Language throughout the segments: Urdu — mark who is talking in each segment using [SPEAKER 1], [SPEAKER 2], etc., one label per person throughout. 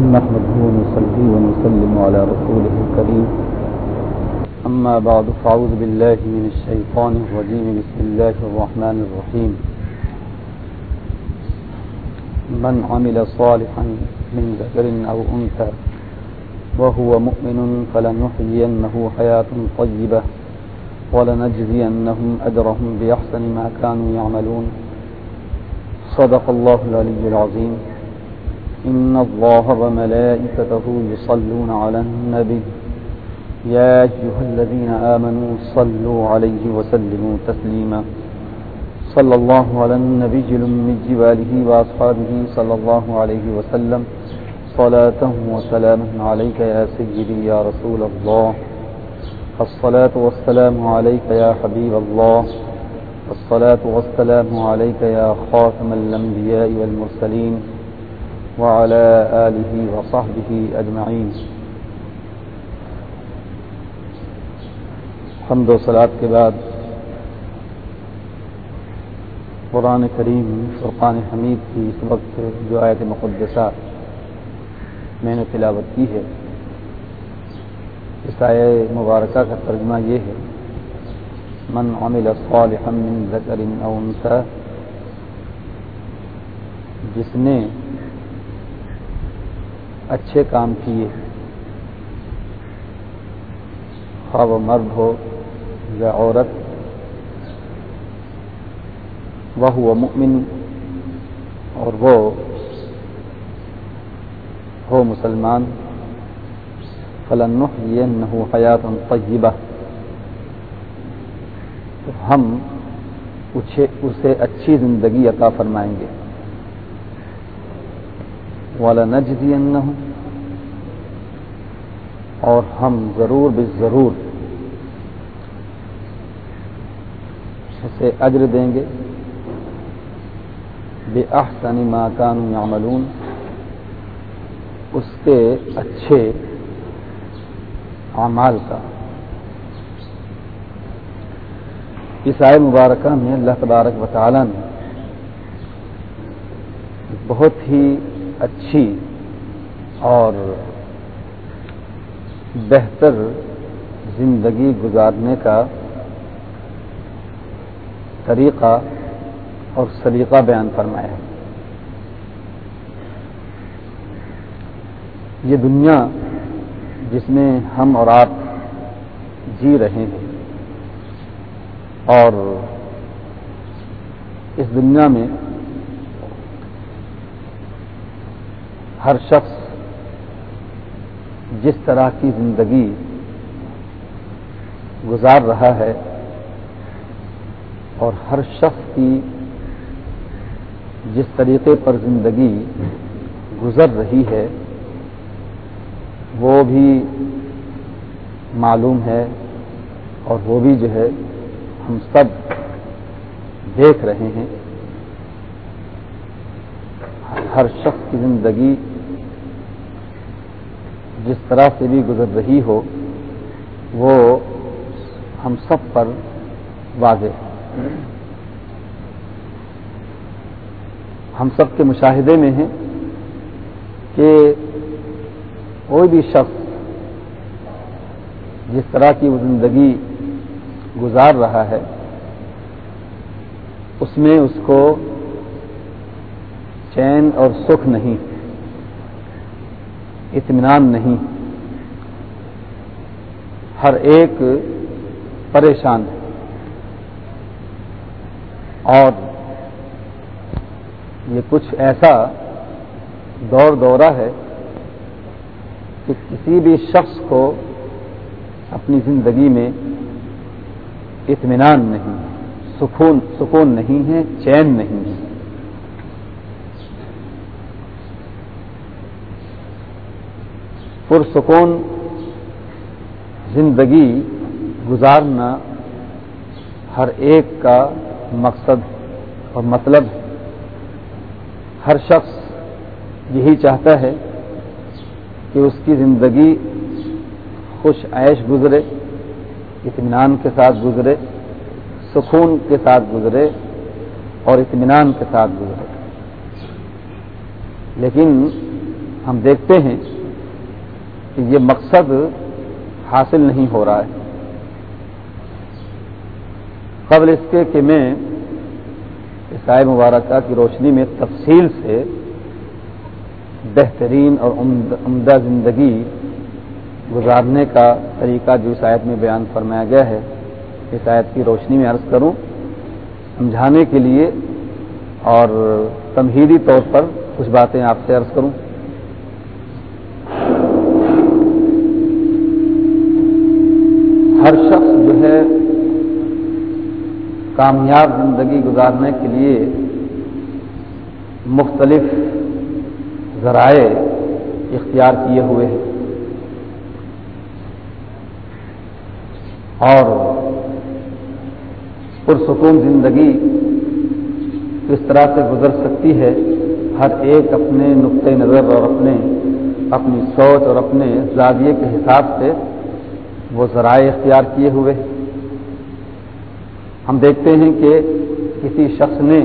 [SPEAKER 1] نحمده ونصلي ونسلم على رسوله الكريم أما بعد فأعوذ بالله من الشيطان الرجيم بسم الله الرحمن الرحيم من عمل صالحا من ذكر أو أنثى وهو مؤمن فلنحيينه حياة طيبة ولنجزينهم أجرهم بأحسن ما كانوا يعملون صدق الله العلي العظيم إن الله وملائكته يصلون على النبي يا أيها الذين آمنوا صلوا عليه وسلموا تسليما صلى الله على النبي من جباله وأصحابه صلى الله عليه وسلم صلاة وسلام عليك يا سيدي يا رسول الله الصلاة والسلام عليك يا حبيب الله الصلاة والسلام عليك يا خاتم الأنبياء والمرسلين وعلى آله وصحبه أجمعين. حمد و صلاة کے بعد قرآن کریم، فرقان حمید کی اس وقت جو آیت مقدسہ میں نے تلاوت کی ہے، اس آئے مبارکہ کا ترجمہ یہ ہے، من عمل صالحا من ذکر او انثى، جس نے اچھے کام کیے۔ خواہ وہ مرد ہو یا عورت، وہ ہوا مؤمن اور وہ ہو مسلمان۔ فلن نحو حیات طیبہ تو ہم اسے اچھی زندگی عطا فرمائیں گے۔ والا اور ہم ضرور بے ضرور اسے اجر دیں گے بے احسن ما یعملون اس کے اچھے اعمال کا اس آئے مبارکہ میں اللہ تبارک و نے بہت ہی اچھی اور بہتر زندگی گزارنے کا طریقہ اور سلیقہ بیان فرمایا ہے یہ دنیا جس میں ہم اور آپ جی رہے ہیں اور اس دنیا میں ہر شخص جس طرح کی زندگی گزار رہا ہے اور ہر شخص کی جس طریقے پر زندگی گزر رہی ہے، وہ بھی معلوم ہے اور وہ بھی جو ہے ہم سب دیکھ رہے ہیں۔ ہر شخص کی زندگی جس طرح سے بھی گزر رہی ہو، وہ ہم سب پر واضح ہے۔ ہم سب کے مشاہدے میں ہیں کہ کوئی بھی شخص جس طرح کی وہ زندگی گزار رہا ہے، اس میں اس کو چین اور سکھ نہیں۔ اطمینان نہیں۔ ہر ایک پریشان ہے۔ اور یہ کچھ ایسا دور دورہ ہے کہ کسی بھی شخص کو اپنی زندگی میں اطمینان نہیں، سکون سکون نہیں ہے، چین نہیں ہے۔ پرسکون زندگی گزارنا ہر ایک کا مقصد اور مطلب ہے۔ ہر شخص یہی چاہتا ہے کہ اس کی زندگی خوش عیش گزرے، اطمینان کے ساتھ گزرے، سکون کے ساتھ گزرے اور اطمینان کے ساتھ گزرے۔ لیکن ہم دیکھتے ہیں کہ یہ مقصد حاصل نہیں ہو رہا ہے۔ قبل اس کے کہ میں عیسائی مبارکہ کی روشنی میں تفصیل سے بہترین اور عمدہ زندگی گزارنے کا طریقہ جو اس آیت میں بیان فرمایا گیا ہے، اس آیت کی روشنی میں عرض کروں، سمجھانے کے لیے اور تمہیدی طور پر کچھ باتیں آپ سے عرض کروں۔ ہر شخص جو ہے کامیاب زندگی گزارنے کے لیے مختلف ذرائع اختیار کیے ہوئے ہیں۔ اور پرسکون زندگی کس طرح سے گزر سکتی ہے، ہر ایک اپنے نقطۂ نظر اور اپنے، اپنی سوچ اور اپنے زاویے کے حساب سے وہ ذرائع اختیار کیے ہوئے۔ ہم دیکھتے ہیں کہ کسی شخص نے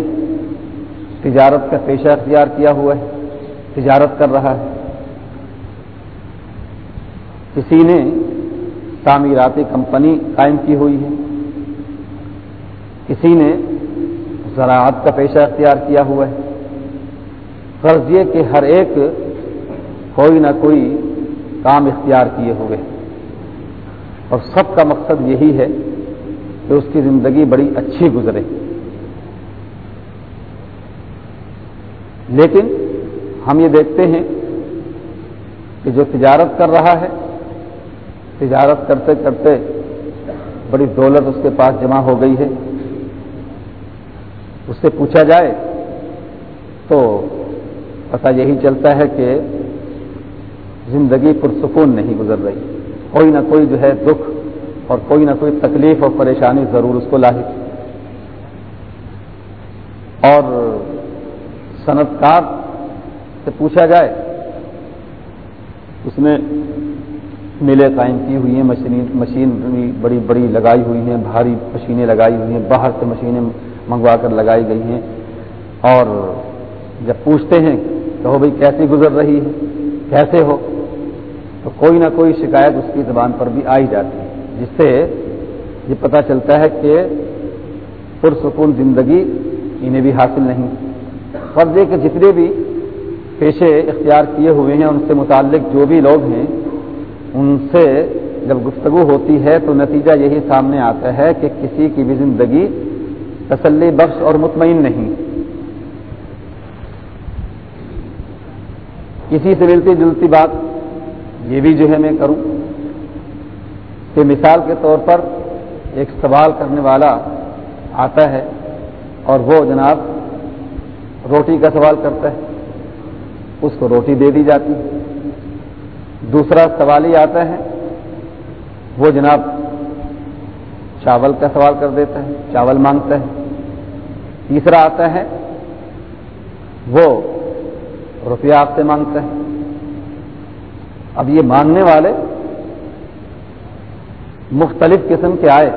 [SPEAKER 1] تجارت کا پیشہ اختیار کیا ہوا ہے، تجارت کر رہا ہے۔ کسی نے تعمیراتی کمپنی قائم کی ہوئی ہے۔ کسی نے زراعت کا پیشہ اختیار کیا ہوا ہے۔ فرض یہ کہ ہر ایک کوئی نہ کوئی کام اختیار کیے ہوئے۔ اور سب کا مقصد یہی ہے کہ اس کی زندگی بڑی اچھی گزرے۔ لیکن ہم یہ دیکھتے ہیں کہ جو تجارت کر رہا ہے، تجارت کرتے کرتے بڑی دولت اس کے پاس جمع ہو گئی ہے۔ اس سے پوچھا جائے تو پتہ یہی چلتا ہے کہ زندگی پرسکون نہیں گزر رہی۔ کوئی نہ کوئی جو ہے دکھ اور کوئی نہ کوئی تکلیف اور پریشانی ضرور اس کو لاحق اور صنعت کار سے پوچھا جائے، اس نے ملیں قائم کی ہوئی ہیں مشین مشین بڑی بڑی لگائی ہوئی ہیں، بھاری مشینیں لگائی ہوئی ہیں، باہر سے مشینیں منگوا کر لگائی گئی ہیں۔ اور جب پوچھتے ہیں کہ ہو بھائی کیسی گزر رہی ہے؟ کیسے ہو؟ تو کوئی نہ کوئی شکایت اس کی زبان پر بھی آئی جاتی ہے، جس سے یہ پتہ چلتا ہے کہ پرسکون زندگی انہیں بھی حاصل نہیں۔ فرض یہ کہ جتنے بھی پیشے اختیار کیے ہوئے ہیں، ان سے متعلق جو بھی لوگ ہیں، ان سے جب گفتگو ہوتی ہے تو نتیجہ یہی سامنے آتا ہے کہ کسی کی بھی زندگی تسلی بخش اور مطمئن نہیں۔ کسی سے ملتی جلتی بات یہ بھی جو ہے میں کروں کہ مثال کے طور پر ایک سوال کرنے والا آتا ہے اور وہ جناب روٹی کا سوال کرتا ہے، اس کو روٹی دے دی جاتی ہے۔ دوسرا سوال ہی آتا ہے، وہ جناب چاول کا سوال کر دیتا ہے، چاول مانگتا ہے۔ تیسرا آتا ہے، وہ روپیہ آپ سے مانگتا ہے۔ اب یہ مانگنے والے مختلف قسم کے آئے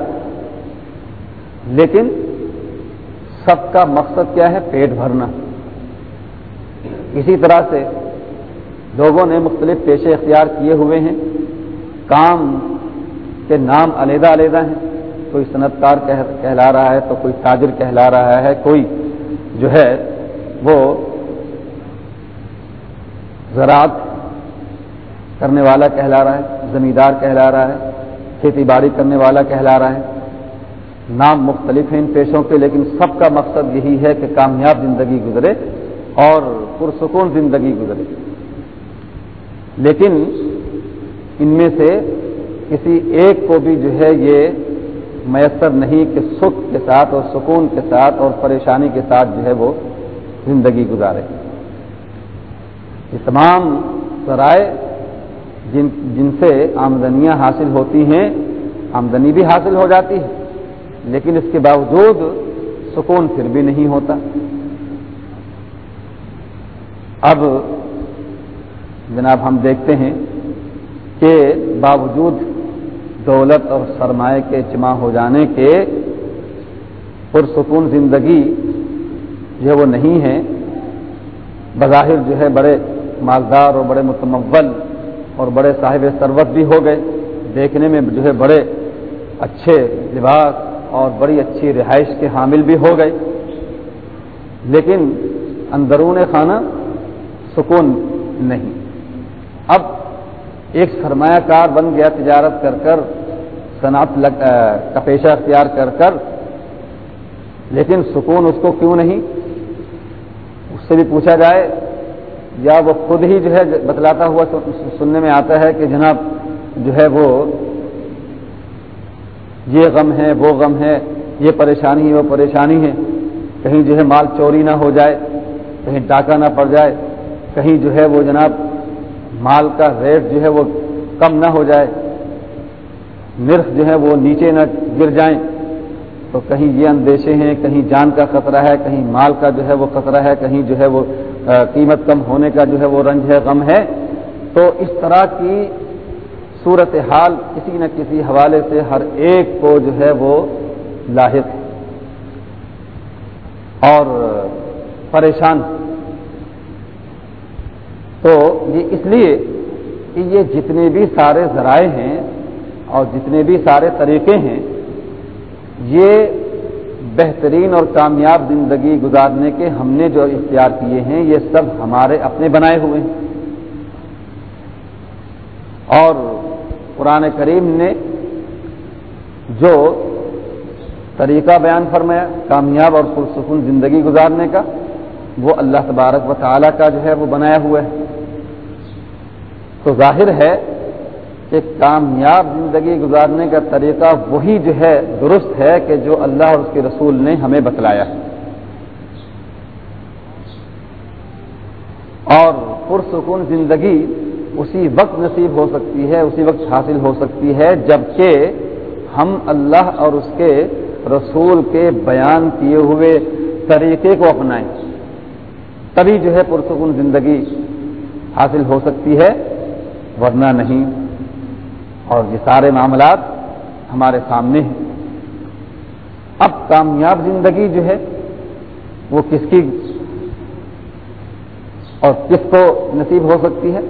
[SPEAKER 1] لیکن سب کا مقصد کیا ہے پیٹ بھرنا اسی طرح سے لوگوں نے مختلف پیشے اختیار کیے ہوئے ہیں کام کے نام علیحدہ علیحدہ ہیں کوئی صنعت کار کہلا رہا ہے تو کوئی تاجر کہلا رہا ہے کوئی جو ہے وہ زراعت کرنے والا کہلا رہا ہے، زمیندار کہلا رہا ہے، کھیتی باڑی کرنے والا کہلا رہا ہے۔ نام مختلف ہیں ان پیشوں کے لیکن سب کا مقصد یہی ہے کہ کامیاب زندگی گزرے اور پرسکون زندگی گزرے۔ لیکن ان میں سے کسی ایک کو بھی جو ہے یہ میسر نہیں کہ سکھ کے ساتھ اور سکون کے ساتھ اور پریشانی کے ساتھ جو ہے وہ زندگی گزارے۔ یہ تمام ذرائع جن جن سے آمدنیاں حاصل ہوتی ہیں، آمدنی بھی حاصل ہو جاتی ہے، لیکن اس کے باوجود سکون پھر بھی نہیں ہوتا۔ اب جناب ہم دیکھتے ہیں کہ باوجود دولت اور سرمایہ کے جمع ہو جانے کے پرسکون زندگی جو ہے وہ نہیں ہے، بظاہر جو ہے بڑے مالدار اور بڑے متمول اور بڑے صاحب ثروت بھی ہو گئے۔ دیکھنے میں جو ہے بڑے اچھے لباس اور بڑی اچھی رہائش کے حامل بھی ہو گئے۔ لیکن اندرون خانہ سکون نہیں۔ اب ایک سرمایہ کار بن گیا، تجارت کر کر، صنعت کا پیشہ اختیار کر کر، لیکن سکون اس کو کیوں نہیں؟ اس سے بھی پوچھا جائے یا وہ خود ہی جو ہے بتلاتا ہوا سننے میں آتا ہے کہ جناب جو ہے وہ یہ غم ہے، وہ غم ہے، یہ پریشانی ہے، وہ پریشانی ہے۔ کہیں جو ہے مال چوری نہ ہو جائے، کہیں ڈاکہ نہ پڑ جائے، کہیں جو ہے وہ جناب مال کا ریٹ جو ہے وہ کم نہ ہو جائے، نرخ جو ہے وہ نیچے نہ گر جائیں۔ تو کہیں یہ اندیشے ہیں، کہیں جان کا خطرہ ہے، کہیں مال کا جو ہے وہ خطرہ ہے، کہیں جو ہے وہ قیمت کم ہونے کا جو ہے وہ رنج ہے، غم ہے۔ تو اس طرح کی صورت حال کسی نہ کسی حوالے سے ہر ایک کو جو ہے وہ لاحق اور پریشان۔ تو یہ اس لیے کہ یہ جتنے بھی سارے ذرائع ہیں اور جتنے بھی سارے طریقے ہیں، یہ بہترین اور کامیاب زندگی گزارنے کے ہم نے جو اختیار کیے ہیں، یہ سب ہمارے اپنے بنائے ہوئے ہیں۔ اور قرآن کریم نے جو طریقہ بیان فرمایا، کامیاب اور پرسکون زندگی گزارنے کا، وہ اللہ تبارک و تعالیٰ کا جو ہے، وہ بنایا ہوا ہے۔ تو ظاہر ہے کہ کامیاب زندگی گزارنے کا طریقہ وہی جو ہے، درست ہے کہ جو اللہ اور اس کے رسول نے ہمیں بتلایا ہے۔ اور پرسکون زندگی اسی وقت نصیب ہو سکتی ہے، اسی وقت حاصل ہو سکتی ہے، جبکہ ہم اللہ اور اس کے رسول کے بیان کیے ہوئے طریقے کو اپنائیں۔ تبھی جو ہے پرسکون زندگی حاصل ہو سکتی ہے، ورنہ نہیں۔ اور یہ سارے معاملات ہمارے سامنے ہیں۔ اب کامیاب زندگی جو ہے، وہ کس کی اور کس کو نصیب ہو سکتی ہے؟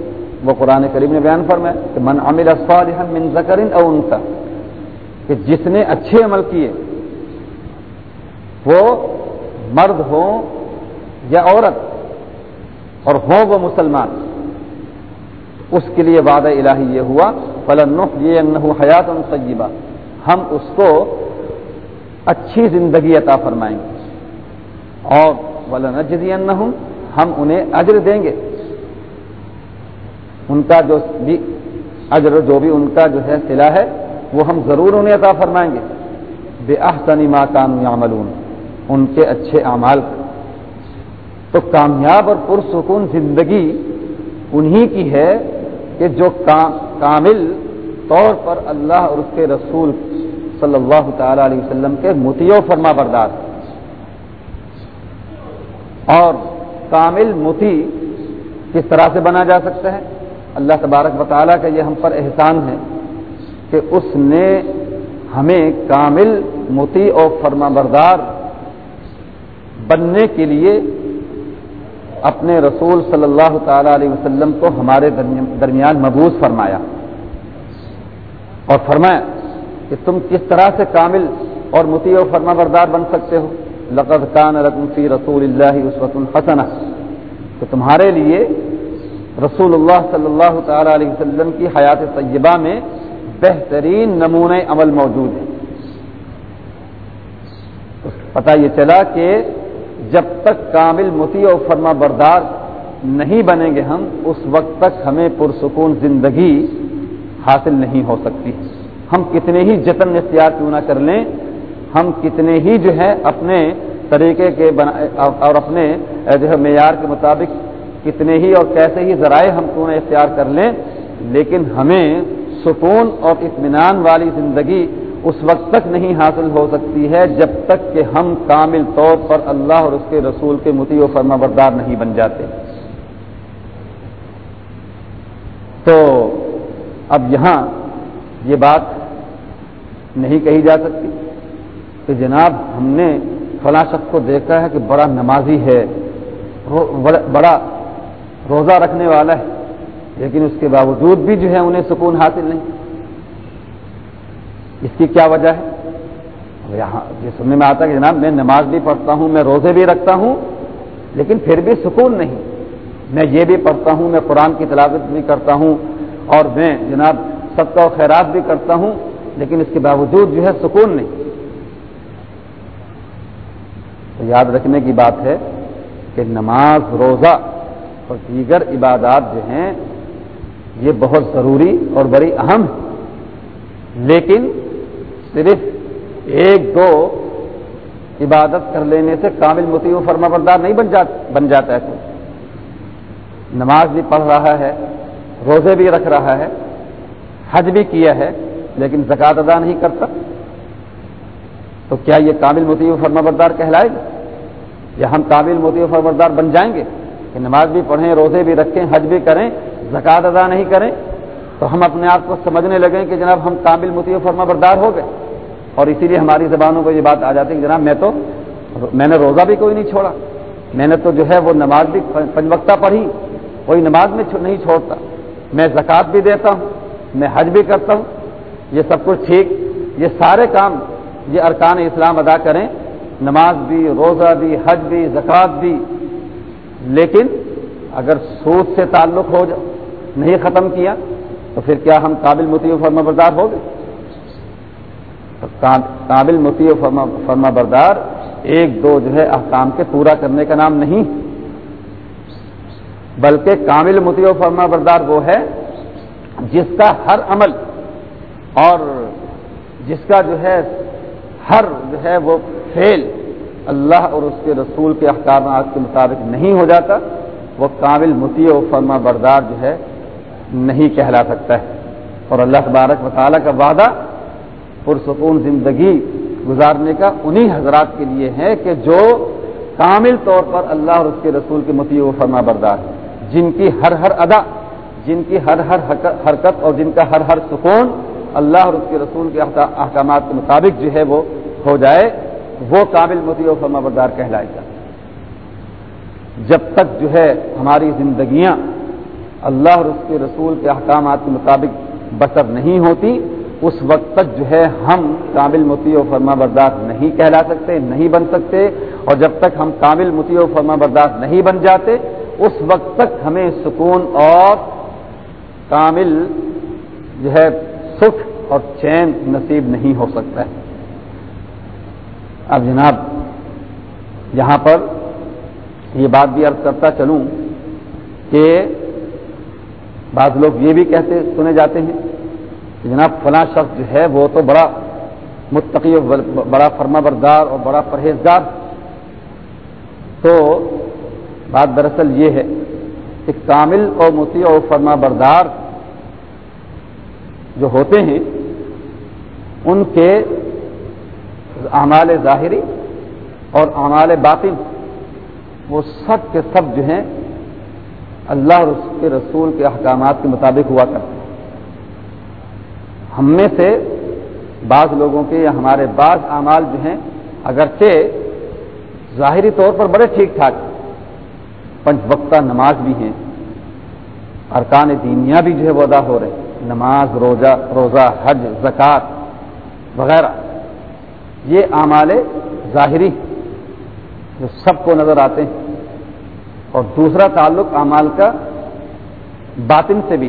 [SPEAKER 1] وہ قرآن کریم نے بیان فرمایا کہ من عمل صالحا من ذکر او انثى کہ جس نے اچھے عمل کیے، وہ مرد ہو یا عورت، اور ہو وہ مسلمان۔ اس کے لیے وعدہ الہی یہ ہوا فلن یہ حیات طیبہ ہم اس کو اچھی زندگی عطا فرمائیں گے۔ اور ولن ہم انہیں اجر دیں گے۔ ان کا جو بھی اجر، جو بھی ان کا جو ہے سلا ہے، وہ ہم ضرور انہیں عطا فرمائیں گے۔ بے احسنی ما کام عملون ان کے اچھے اعمال۔ تو کامیاب اور پرسکون زندگی انہی کی ہے کہ جو کام کامل طور پر اللہ اور اس کے رسول صلی اللہ تعالی علیہ وسلم کے متی و فرما بردار اور کامل متی کس طرح سے بنا جا سکتا ہے؟ اللہ تبارک و تعالیٰ کا یہ ہم پر احسان ہے کہ اس نے ہمیں کامل متی اور فرما بردار بننے کے لیے اپنے رسول صلی اللہ تعالی علیہ وسلم کو ہمارے درمیان مبوس فرمایا۔ اور فرمایا کہ تم کس طرح سے کامل اور متی و فرما بردار بن سکتے ہو؟ لقد کان رقم فی رسول اللہ عصوت الحسن کہ تمہارے لیے رسول اللہ صلی اللہ تعالی علیہ وسلم کی حیات طیبہ میں بہترین نمونۂ عمل موجود ہے پتہ یہ چلا کہ جب تک کامل متی و فرما بردار نہیں بنیں گے ہم، اس وقت تک ہمیں پرسکون زندگی حاصل نہیں ہو سکتی۔ ہم کتنے ہی جتن اختیار کیوں نہ کر لیں، ہم کتنے ہی جو ہے اپنے طریقے کے اور اپنے جو ہے معیار کے مطابق کتنے ہی اور کیسے ہی ذرائع ہم کیوں نہ اختیار کر لیں، لیکن ہمیں سکون اور اطمینان والی زندگی اس وقت تک نہیں حاصل ہو سکتی ہے جب تک کہ ہم کامل طور پر اللہ اور اس کے رسول کے متی و فرما بردار نہیں بن جاتے۔ تو اب یہاں یہ بات نہیں کہی جا سکتی کہ جناب ہم نے فلاں شخص کو دیکھا ہے کہ بڑا نمازی ہے بڑا روزہ رکھنے والا ہے، لیکن اس کے باوجود بھی جو ہے انہیں سکون حاصل نہیں۔ اس کی کیا وجہ ہے؟ یہاں یہ سننے میں آتا ہے کہ جناب میں نماز بھی پڑھتا ہوں، میں روزے بھی رکھتا ہوں، لیکن پھر بھی سکون نہیں۔ میں یہ بھی پڑھتا ہوں، میں قرآن کی تلاوت بھی کرتا ہوں اور میں جناب سب کا خیرات بھی کرتا ہوں، لیکن اس کے باوجود جو ہے سکون نہیں۔ تو یاد رکھنے کی بات ہے کہ نماز، روزہ اور دیگر عبادات جو ہیں، یہ بہت ضروری اور بڑی اہم ہے لیکن صرف ایک دو عبادت کر لینے سے کامل متی و فرما بردار نہیں بن بن جاتا ہے۔ تو نماز بھی پڑھ رہا ہے روزے بھی رکھ رہا ہے، حج بھی کیا ہے، لیکن زکات ادا نہیں کرتا تو کیا یہ کامل متی و فرما بردار کہلائے گا؟ یا ہم کامل متی و فرما بردار بن جائیں گے کہ نماز بھی پڑھیں، روزے بھی رکھیں، حج بھی کریں زکات ادا نہیں کریں؟ تو ہم اپنے آپ کو سمجھنے لگیں کہ جناب ہم کامل متی و فرما بردار ہو گئے۔ اور اسی لیے ہماری زبانوں کو یہ بات آ جاتی ہے کہ جناب میں تو میں نے روزہ بھی کوئی نہیں چھوڑا۔ میں نے تو جو ہے وہ نماز بھی پنجوقتہ پڑھی، کوئی نماز میں نہیں چھوڑتا۔ میں زکوٰۃ بھی دیتا ہوں، میں حج بھی کرتا ہوں، یہ سب کچھ ٹھیک، یہ سارے کام، یہ ارکان اسلام ادا کریں، نماز بھی، روزہ بھی، حج بھی، زکوٰۃ بھی۔ لیکن اگر سود سے تعلق ہو جا، نہیں ختم کیا، تو پھر کیا ہم قابل متی و فرما بردار ہو گئے؟ قابل متی و فرما بردار ایک دو جو ہے احکام کے پورا کرنے کا نام نہیں۔ بلکہ کامل متی و فرما بردار وہ ہے جس کا ہر عمل اور جس کا جو ہے ہر جو ہے وہ فیل اللہ اور اس کے رسول کے احکامات کے مطابق نہیں ہو جاتا، وہ کامل متی و فرما بردار جو ہے نہیں کہلا سکتا ہے۔ اور اللہ تبارک مطالعہ کا وعدہ پرسکون زندگی گزارنے کا انہی حضرات کے لیے ہے کہ جو کامل طور پر اللہ اور اس کے رسول کے متی و فرما بردار ہے جن کی ہر ہر ادا، جن کی ہر ہر حرکت اور جن کا ہر ہر سکون اللہ اور اس کے رسول کے احکامات کے مطابق جو ہے وہ ہو جائے، وہ کامل متی و فرما بردار کہلائے گا جب تک جو ہے ہماری زندگیاں اللہ اور اس کے رسول کے احکامات کے مطابق بسر نہیں ہوتی، اس وقت تک جو ہے ہم کامل متی و فرما بردار نہیں کہلا سکتے، نہیں بن سکتے، اور جب تک ہم کامل متی و فرما بردار نہیں بن جاتے اس وقت تک ہمیں سکون اور کامل جو ہے سکھ اور چین نصیب نہیں ہو سکتا ہے۔ اب جناب، یہاں پر یہ بات بھی عرض کرتا چلوں کہ بعض لوگ یہ بھی کہتے، سنے جاتے ہیں کہ جناب، فلاں شخص جو ہے، وہ تو بڑا متقی بڑا فرما بردار اور بڑا پرہیزگار۔ تو بات دراصل یہ ہے کہ کامل اور متی اور فرما بردار جو ہوتے ہیں، ان کے اعمال ظاہری اور اعمال باطن، وہ سب کے سب جو ہیں اللہ اور اس کے رسول کے احکامات کے مطابق ہوا کرتے ہیں۔ ہم میں سے بعض لوگوں کے یا ہمارے بعض اعمال جو ہیں، اگرچہ ظاہری طور پر بڑے ٹھیک ٹھاک پنچ وقتہ نماز بھی ہیں۔ ارکان دینیا بھی جو ہے وہ ادا ہو رہے ہیں۔ نماز، روزہ روزہ، حج زکوٰۃ وغیرہ۔ یہ اعمال ظاہری جو سب کو نظر آتے ہیں۔ اور دوسرا تعلق اعمال کا باطن سے بھی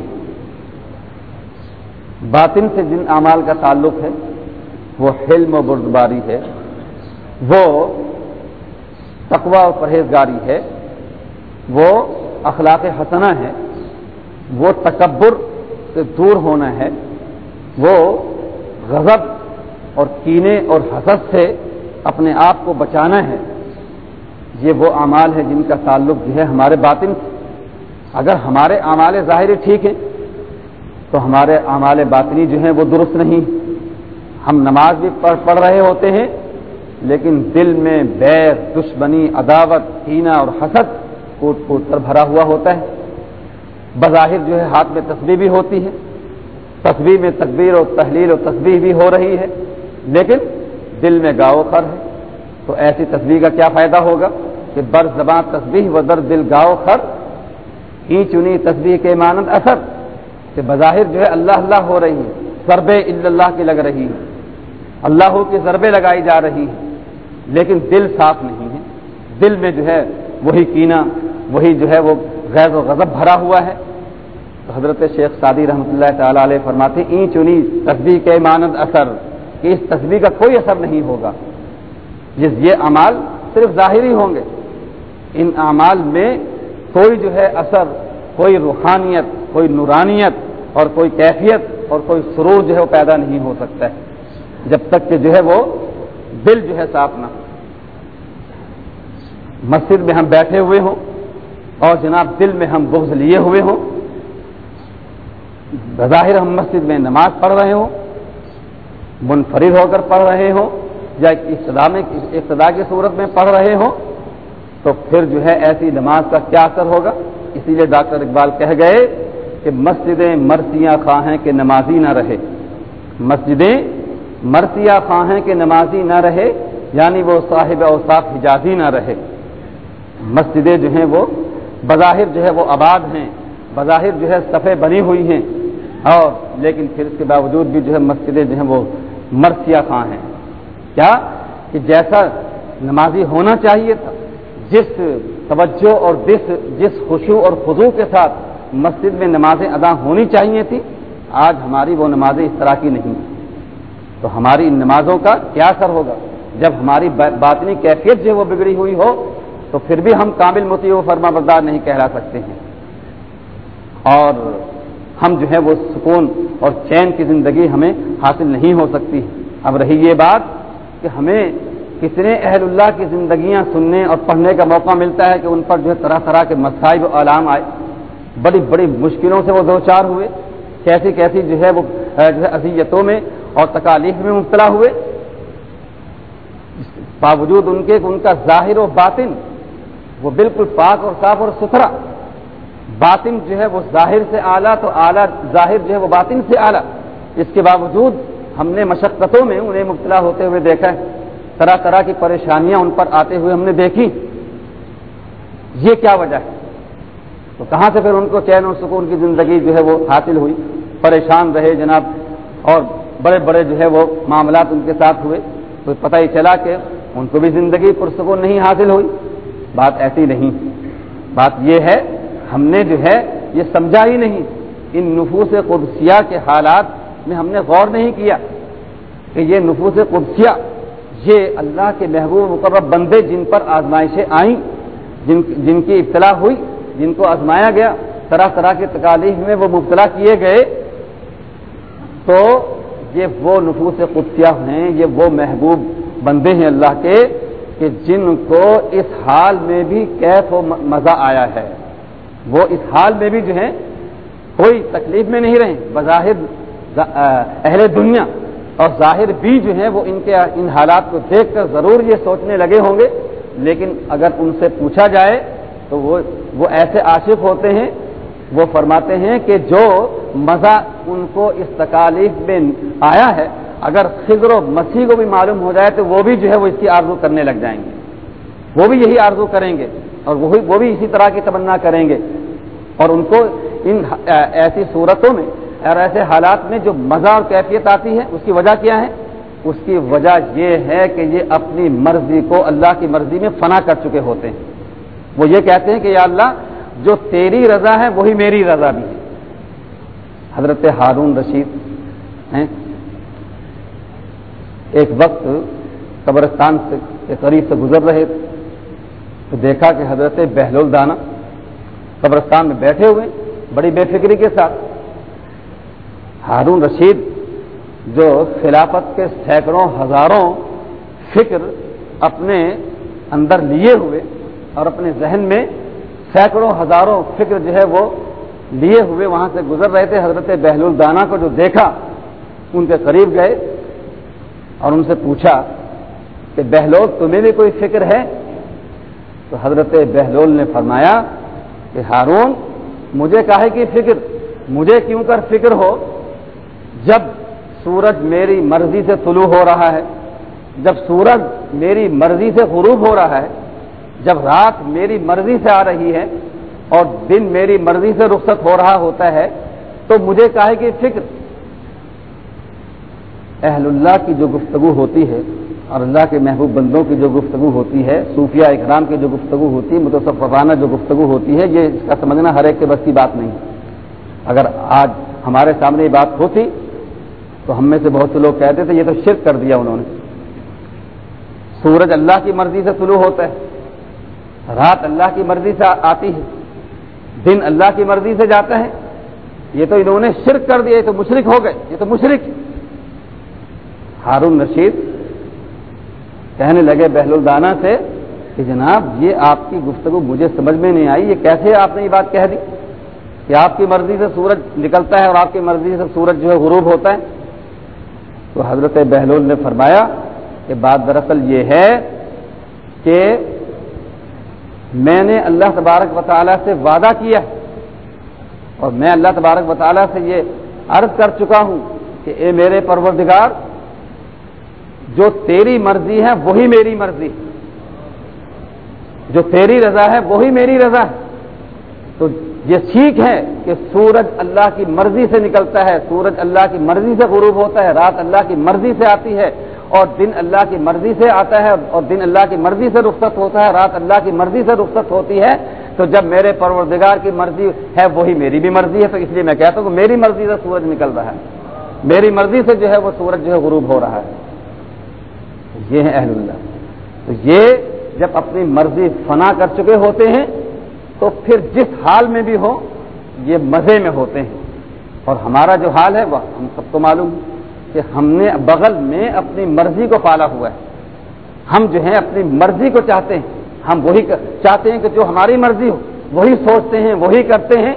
[SPEAKER 1] باطن سے جن اعمال کا تعلق ہے، وہ حلم و بردباری ہے۔ وہ تقوا و پرہیزگاری ہے۔ وہ اخلاق حسنہ ہے، وہ تکبر سے دور ہونا ہے، وہ غضب اور کینے اور حسد سے اپنے آپ کو بچانا ہے، یہ وہ اعمال ہے جن کا تعلق جو ہے ہمارے باطن سے۔ اگر ہمارے اعمال ظاہری ٹھیک ہیں، تو ہمارے اعمال باطنی جو ہیں وہ درست نہیں۔ ہم نماز بھی پڑھ پڑھ رہے ہوتے ہیں، لیکن دل میں بیر، دشمنی، عداوت کینا اور حسد کوٹ کوٹ کر بھرا ہوا ہوتا ہے۔ بظاہر جو ہے ہاتھ میں تصویر بھی ہوتی ہے تصویر میں تقبیر اور تحلیل اور تصویر بھی ہو رہی ہے، لیکن دل میں گاؤ خر ہے۔ تو ایسی تصویر کا کیا فائدہ ہوگا کہ بر زباں تصویر و در دل گاؤ خر ای چنی تصویر کے مانند اثر۔ کہ بظاہر جو ہے اللہ اللہ ہو رہی ہے، ضرب اللہ کی لگ رہی ہے۔ اللہ کی ضربیں لگائی جا رہی ہے لیکن دل صاف نہیں ہے۔ دل میں جو ہے وہی کینا وہی جو ہے وہ غیر و غضب بھرا ہوا ہے۔ تو حضرت شیخ سعدی رحمۃ اللہ تعالی علیہ فرماتے این چنی تصویر کے مانند اثر، کہ اس تصویر کا کوئی اثر نہیں ہوگا۔ جس یہ اعمال صرف ظاہری ہوں گے۔ ان اعمال میں کوئی جو ہے اثر، کوئی روحانیت، کوئی نورانیت اور کوئی کیفیت اور کوئی سرور جو ہے وہ پیدا نہیں ہو سکتا ہے، جب تک کہ جو ہے وہ دل جو ہے صاف نہ مسجد میں ہم بیٹھے ہوئے ہوں۔ اور جناب دل میں ہم بغض لیے ہوئے ہوں۔ بظاہر ہم مسجد میں نماز پڑھ رہے ہوں، منفرد ہو کر پڑھ رہے ہوں، یا ابتدا میں، ابتدا کی صورت میں پڑھ رہے ہوں، تو پھر جو ہے ایسی نماز کا کیا اثر ہوگا؟ اسی لیے ڈاکٹر اقبال کہہ گئے کہ مسجدیں مرسیاں خواہیں کہ نمازی نہ رہے۔ مسجدیں مرسیاں خواہیں کہ نمازی نہ رہے یعنی وہ صاحب اوساف حجازی نہ رہے۔ مسجدیں جو ہیں وہ بظاہر جو ہے وہ آباد ہیں، بظاہر جو ہے صفحے بنی ہوئی ہیں، اور لیکن پھر اس کے باوجود بھی جو ہے مسجدیں جو ہیں وہ مرثیہ خاں ہیں۔ کیا؟ کہ جیسا نمازی ہونا چاہیے تھا، جس توجہ اور جس جس خوشو اور خضو کے ساتھ مسجد میں نمازیں ادا ہونی چاہیے تھی، آج ہماری وہ نمازیں اس طرح کی نہیں تو ہماری ان نمازوں کا کیا اثر ہوگا؟ جب ہماری باطنی کیفیت جو ہے وہ بگڑی ہوئی ہو تو پھر بھی ہم کامل متی و فرما بردار نہیں کہلا سکتے ہیں۔ اور ہم جو ہے وہ سکون اور چین کی زندگی ہمیں حاصل نہیں ہو سکتی۔ اب رہی یہ بات کہ ہمیں کتنے اہل اللہ کی زندگیاں سننے اور پڑھنے کا موقع ملتا ہے کہ ان پر جو ہے طرح طرح کے مسائب و علام آئے۔ بڑی بڑی مشکلوں سے وہ دو چار ہوئے۔ کیسی کیسی جو ہے وہ اذیتوں میں اور تکالیف میں مبتلا ہوئے۔ باوجود ان کے ان کا ظاہر و باطن وہ بالکل پاک اور صاف اور ستھرا۔ باطن جو ہے وہ ظاہر سے اعلیٰ تو اعلیٰ ظاہر جو ہے وہ باطن سے اعلیٰ۔ اس کے باوجود ہم نے مشقتوں میں انہیں مبتلا ہوتے ہوئے دیکھا ہے۔ طرح طرح کی پریشانیاں ان پر آتے ہوئے ہم نے دیکھی۔ یہ کیا وجہ ہے؟ تو کہاں سے پھر ان کو چین و سکون کی زندگی جو ہے وہ حاصل ہوئی؟ پریشان رہے جناب۔ اور بڑے بڑے جو ہے وہ معاملات ان کے ساتھ ہوئے۔ تو پتہ ہی چلا کہ ان کو بھی زندگی پرسکون نہیں حاصل ہوئی۔ بات ایسی نہیں۔ بات یہ ہے، ہم نے جو ہے، یہ سمجھا ہی نہیں۔ ان نفوس قدسیہ کے حالات میں ہم نے غور نہیں کیا کہ یہ نفوس قدسیہ، یہ اللہ کے محبوب مقرر بندے جن پر آزمائشیں آئیں، جن جن کی ابتلا ہوئی، جن کو آزمایا گیا، طرح طرح کے تکالیف میں وہ مبتلا کیے گئے، تو یہ وہ نفوس قدسیہ ہیں، یہ وہ محبوب بندے ہیں اللہ کے کہ جن کو اس حال میں بھی کیف و مزہ آیا ہے۔ وہ اس حال میں بھی جو ہے کوئی تکلیف میں نہیں رہے بظاہر اہل دنیا اور ظاہر بھی جو ہے وہ ان کے ان حالات کو دیکھ کر ضرور یہ سوچنے لگے ہوں گے۔ لیکن اگر ان سے پوچھا جائے تو وہ وہ ایسے عاشق ہوتے ہیں، وہ فرماتے ہیں کہ جو مزہ ان کو اس تکالیف میں آیا ہے اگر خضر و مسیح کو بھی معلوم ہو جائے تو وہ بھی جو ہے وہ اس کی آرزو کرنے لگ جائیں گے۔ وہ بھی یہی آرزو کریں گے اور وہی وہ بھی اسی طرح کی تمنا کریں گے۔ اور ان کو ان ایسی صورتوں میں اور ایسے حالات میں جو مزہ اور کیفیت آتی ہے، اس کی وجہ کیا ہے؟ اس کی وجہ یہ ہے کہ یہ اپنی مرضی کو اللہ کی مرضی میں فنا کر چکے ہوتے ہیں۔ وہ یہ کہتے ہیں کہ یا اللہ، جو تیری رضا ہے، وہی میری رضا بھی ہے۔ حضرت ہارون رشید ہیں ایک وقت قبرستان سے کے قریب سے گزر رہے تھے۔ تو دیکھا کہ حضرت بہلول دانا قبرستان میں بیٹھے ہوئے، بڑی بے فکری کے ساتھ۔ ہارون رشید، جو خلافت کے سینکڑوں، ہزاروں فکر اپنے اندر لیے ہوئے اور اپنے ذہن میں سینکڑوں، ہزاروں فکر جو ہے وہ لیے ہوئے وہاں سے گزر رہے تھے۔ حضرت بہلول دانا کو جو دیکھا، ان کے قریب گئے۔ اور ان سے پوچھا کہ بہلول تمہیں بھی کوئی فکر ہے؟ تو حضرت بہلول نے فرمایا کہ ہارون مجھے کہے کی فکر؟ مجھے کیوں کر فکر ہو؟ جب سورج میری مرضی سے طلوع ہو رہا ہے، جب سورج میری مرضی سے غروب ہو رہا ہے، جب رات میری مرضی سے آ رہی ہے اور دن میری مرضی سے رخصت ہو رہا ہوتا ہے، تو مجھے کہے کہ فکر؟ اہل اللہ کی جو گفتگو ہوتی ہے اور اللہ کے محبوب بندوں کی جو گفتگو ہوتی ہے صوفیہ اکرام کی جو گفتگو ہوتی ہے متصفانہ جو گفتگو ہوتی ہے، یہ اس کا سمجھنا ہر ایک کے بس کی بات نہیں اگر آج ہمارے سامنے یہ بات ہوتی تو ہم میں سے بہت سے لوگ کہتے تھے، یہ تو شرک کر دیا انہوں نے۔ سورج اللہ کی مرضی سے سلو ہوتا ہے، رات اللہ کی مرضی سے آتی ہے، دن اللہ کی مرضی سے جاتا ہے۔ یہ تو انہوں نے شرک کر دیا، یہ تو مشرق ہو گئے، یہ تو مشرق ہارون رشید کہنے لگے بہل الدانہ سے کہ جناب، یہ آپ کی گفتگو مجھے سمجھ میں نہیں آئی، یہ کیسے آپ نے یہ بات کہہ دی؟ کہ آپ کی مرضی سے سورج نکلتا ہے اور آپ کی مرضی سے سورج جو ہے غروب ہوتا ہے۔ تو حضرت بہلول نے فرمایا کہ بات دراصل یہ ہے کہ میں نے اللہ تبارک و تعالیٰ سے وعدہ کیا اور میں اللہ تبارک و تعالیٰ سے یہ عرض کر چکا ہوں کہ اے میرے پروردگار جو تیری مرضی ہے وہی میری مرضی۔ جو تیری رضا ہے وہی میری رضا۔ ہے تو یہ ٹھیک ہے کہ سورج اللہ کی مرضی سے نکلتا ہے، سورج اللہ کی مرضی سے غروب ہوتا ہے، رات اللہ کی مرضی سے آتی ہے اور دن اللہ کی مرضی سے آتا ہے اور دن اللہ کی مرضی سے رخصت ہوتا ہے، رات اللہ کی مرضی سے رخصت ہوتی ہے۔ تو جب میرے پروردگار کی مرضی ہے وہی میری بھی مرضی ہے، تو اس لیے میں کہتا ہوں کہ میری مرضی سے سورج نکل رہا ہے۔ میری مرضی سے جو ہے وہ سورج جو ہے غروب ہو رہا ہے۔ یہ ہے اہل اللہ۔ تو یہ جب اپنی مرضی فنا کر چکے ہوتے ہیں، تو پھر جس حال میں بھی ہو، یہ مزے میں ہوتے ہیں۔ اور ہمارا جو حال ہے، وہ ہم سب کو معلوم کہ ہم نے بغل میں اپنی مرضی کو پالا ہوا ہے۔ ہم جو ہیں، اپنی مرضی کو چاہتے ہیں۔ ہم وہی چاہتے ہیں کہ جو ہماری مرضی ہو، وہی سوچتے ہیں، وہی کرتے ہیں۔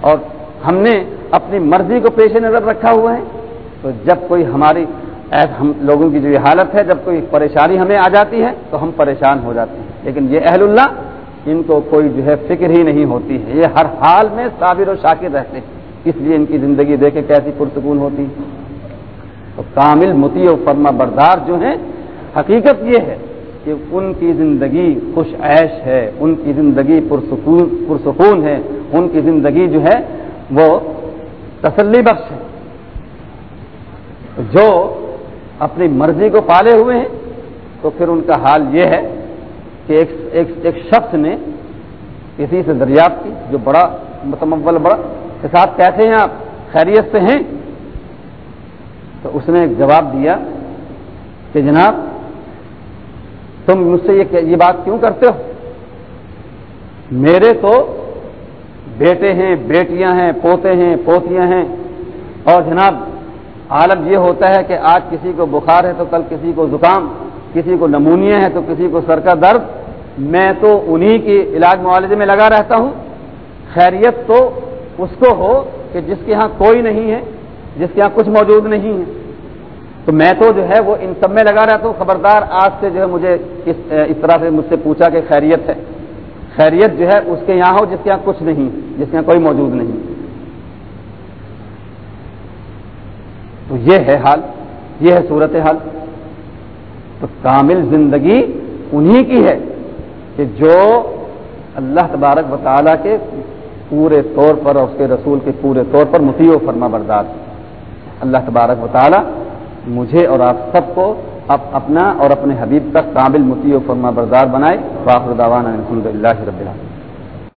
[SPEAKER 1] اور ہم نے اپنی مرضی کو پیش نظر رکھا ہوا ہے۔ تو جب کوئی ہماری ہم لوگوں کی جو یہ حالت ہے، جب کوئی پریشانی ہمیں آ جاتی ہے تو ہم پریشان ہو جاتے ہیں۔ لیکن یہ اہل اللہ، ان کو کوئی جو ہے فکر ہی نہیں ہوتی ہے۔ یہ ہر حال میں صابر و شاکر رہتے ہیں۔ اس لیے ان کی زندگی دیکھے کیسی پرسکون ہوتی تو کامل متی و فرما بردار جو ہیں، حقیقت یہ ہے کہ ان کی زندگی خوش عیش ہے، ان کی زندگی پرسکون پرسکون ہے۔ ان کی زندگی جو ہے، وہ تسلی بخش ہے۔ جو اپنی مرضی کو پالے ہوئے ہیں تو پھر ان کا حال یہ ہے کہ ایک ایک, ایک شخص نے کسی سے دریافت کی جو بڑا متمول بڑا کے ساتھ کیسے ہیں آپ خیریت سے ہیں؟ تو اس نے ایک جواب دیا کہ جناب تم مجھ سے یہ بات کیوں کرتے ہو؟ میرے تو بیٹے ہیں بیٹیاں ہیں پوتے ہیں پوتیاں ہیں اور جناب عالم یہ ہوتا ہے کہ آج کسی کو بخار ہے تو کل کسی کو زکام، کسی کو نمونیا ہے تو کسی کو سر کا درد، میں تو انہی کی علاج معالجے میں لگا رہتا ہوں۔ خیریت تو اس کو ہو کہ جس کے ہاں کوئی نہیں ہے، جس کے یہاں کچھ موجود نہیں ہے۔ تو میں تو جو ہے وہ ان سب میں لگا رہتا ہوں۔ خبردار آج سے جو ہے مجھے اس طرح سے مجھ سے پوچھا کہ خیریت ہے۔ خیریت جو ہے اس کے یہاں ہو جس کے یہاں کچھ نہیں، جس کے یہاں کوئی موجود نہیں۔ تو یہ ہے حال، یہ ہے صورت حال۔ تو کامل زندگی انہی کی ہے کہ جو اللہ تبارک و تعالیٰ کے پورے طور پر اور اس کے رسول کے پورے طور پر مفی و فرما بردار اللہ تبارک و تعالیٰ مجھے اور آپ سب کو اب اپنا اور اپنے حبیب تک کامل متی و فرما بردار بنائے۔ واخر دعوانا الحمد للہ رب اللہ